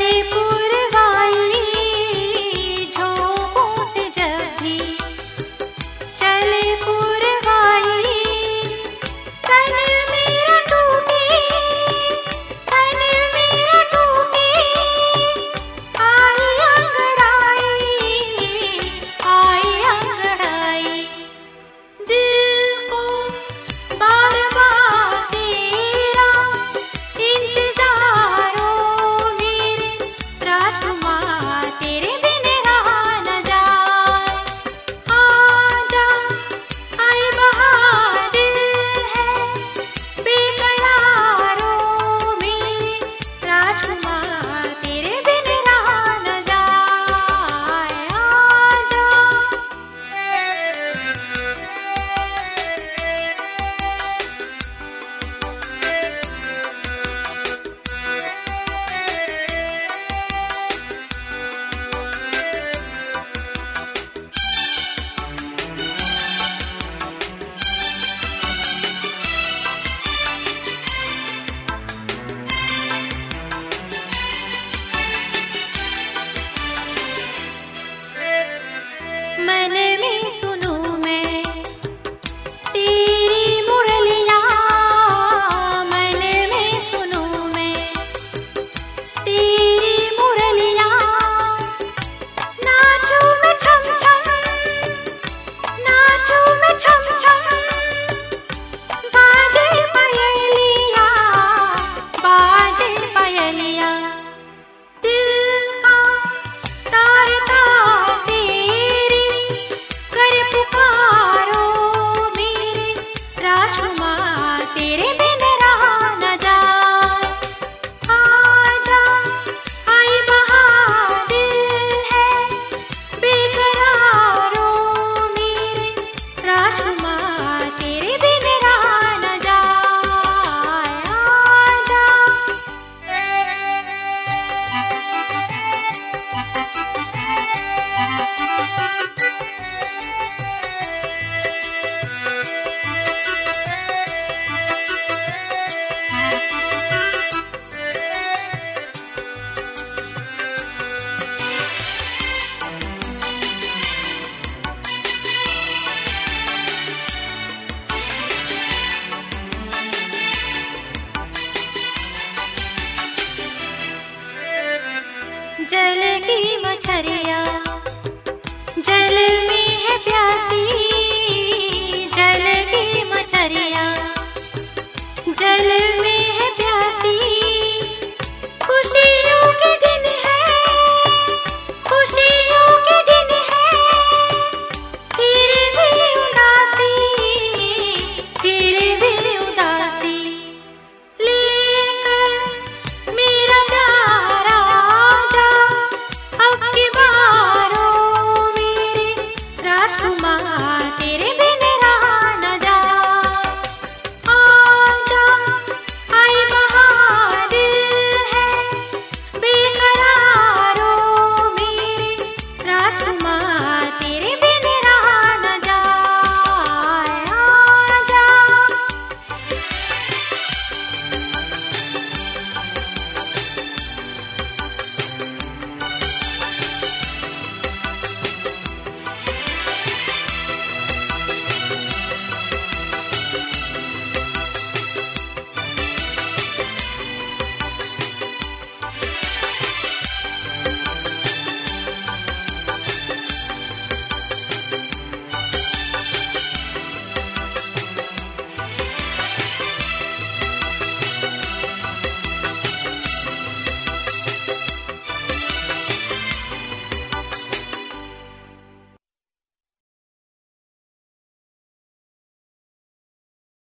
Ele por touch me. की मछरिया। जल में है प्यासी